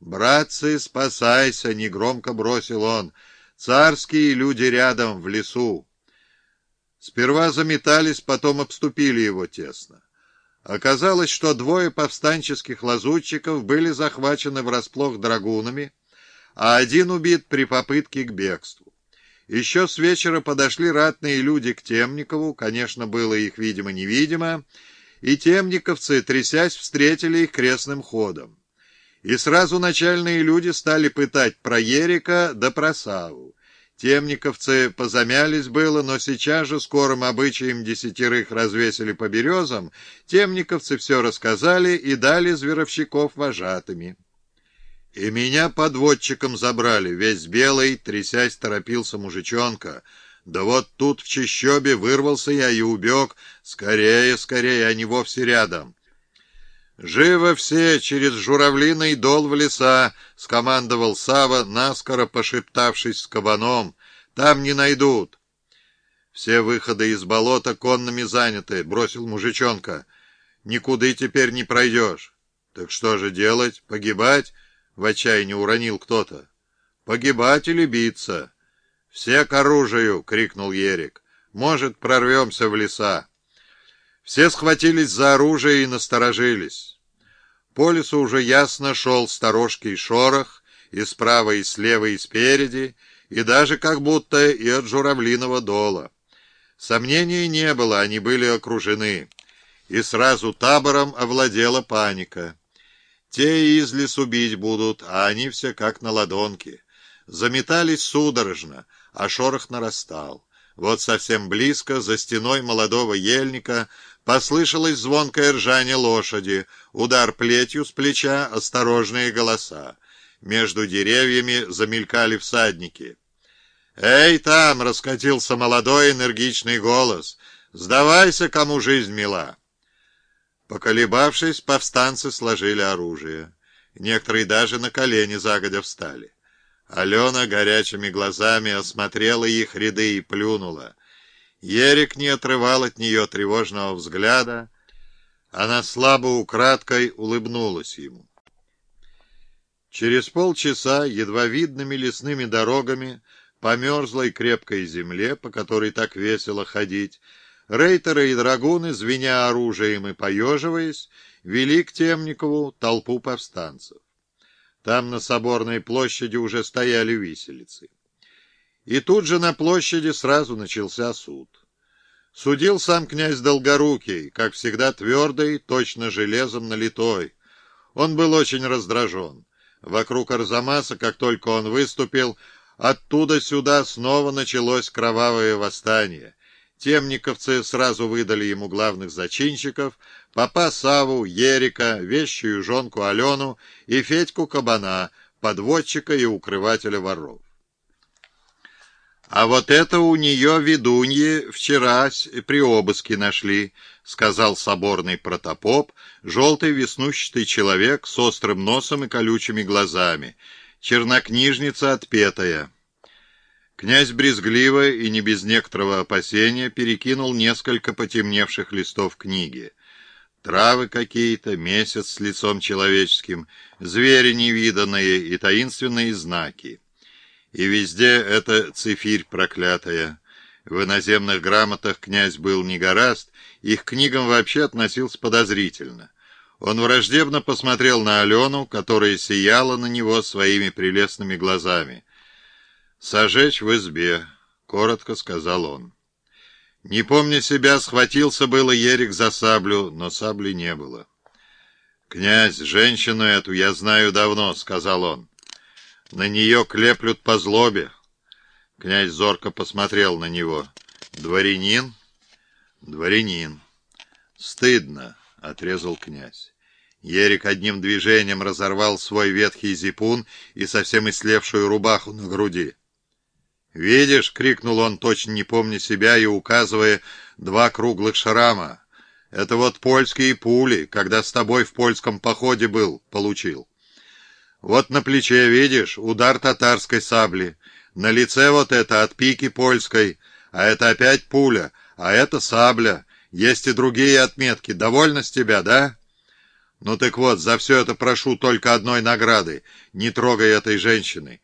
«Братцы, спасайся!» — негромко бросил он. «Царские люди рядом, в лесу!» Сперва заметались, потом обступили его тесно. Оказалось, что двое повстанческих лазутчиков были захвачены врасплох драгунами, а один убит при попытке к бегству. Еще с вечера подошли ратные люди к Темникову, конечно, было их видимо-невидимо, и темниковцы, трясясь, встретили их крестным ходом. И сразу начальные люди стали пытать про Ерика да про Саву. Темниковцы позамялись было, но сейчас же скорым обычаем десятерых развесили по березам, темниковцы все рассказали и дали зверовщиков вожатыми. И меня подводчиком забрали, весь белый, трясясь, торопился мужичонка. Да вот тут в чащобе вырвался я и убег. Скорее, скорее, они вовсе рядом. «Живо все через журавлиный дол в леса!» — скомандовал Сава, наскоро пошептавшись с кабаном. «Там не найдут!» «Все выходы из болота конными заняты», — бросил мужичонка. «Никуда теперь не пройдешь». «Так что же делать? Погибать?» — в отчаянии уронил кто-то. «Погибать или биться?» «Все к оружию!» — крикнул Ерик. «Может, прорвемся в леса!» Все схватились за оружие и насторожились. По лесу уже ясно шел сторожкий шорох, и справа, и слева, и спереди, и даже как будто и от журавлиного дола. Сомнений не было, они были окружены, и сразу табором овладела паника. Те из лесу бить будут, а они все как на ладонке. Заметались судорожно, а шорох нарастал. Вот совсем близко, за стеной молодого ельника, послышалось звонкое ржание лошади, удар плетью с плеча, осторожные голоса. Между деревьями замелькали всадники. «Эй, там!» — раскатился молодой энергичный голос. «Сдавайся, кому жизнь мила!» Поколебавшись, повстанцы сложили оружие. Некоторые даже на колени загодя встали. Алена горячими глазами осмотрела их ряды и плюнула. Ерик не отрывал от нее тревожного взгляда. Она слабо украдкой улыбнулась ему. Через полчаса едва видными лесными дорогами по мерзлой крепкой земле, по которой так весело ходить, рейтеры и драгуны, звеня оружием и поеживаясь, вели к Темникову толпу повстанцев. Там на Соборной площади уже стояли виселицы. И тут же на площади сразу начался суд. Судил сам князь Долгорукий, как всегда твердый, точно железом налитой. Он был очень раздражен. Вокруг Арзамаса, как только он выступил, оттуда сюда снова началось кровавое восстание. Темниковцы сразу выдали ему главных зачинщиков, папа Саву, Ерика, вещую жонку Алену и Федьку Кабана, подводчика и укрывателя воров. «А вот это у нее ведуньи вчера при обыске нашли», — сказал соборный протопоп, желтый веснущатый человек с острым носом и колючими глазами, чернокнижница отпетая. Князь брезгливо и не без некоторого опасения перекинул несколько потемневших листов книги. Травы какие-то, месяц с лицом человеческим, звери невиданные и таинственные знаки. И везде эта цифирь проклятая. В иноземных грамотах князь был не гораст, их книгам вообще относился подозрительно. Он враждебно посмотрел на Алену, которая сияла на него своими прелестными глазами. «Сожечь в избе», — коротко сказал он. Не помня себя, схватился было Ерик за саблю, но сабли не было. «Князь, женщину эту я знаю давно», — сказал он. «На нее клеплют по злобе». Князь зорко посмотрел на него. «Дворянин?» «Дворянин». «Стыдно», — отрезал князь. Ерик одним движением разорвал свой ветхий зипун и совсем ислевшую рубаху на груди. «Видишь!» — крикнул он, точно не помня себя и указывая два круглых шрама. «Это вот польские пули, когда с тобой в польском походе был, получил. Вот на плече, видишь, удар татарской сабли. На лице вот это от пики польской, а это опять пуля, а это сабля. Есть и другие отметки. Довольно с тебя, да?» Ну так вот, за все это прошу только одной награды. Не трогай этой женщины.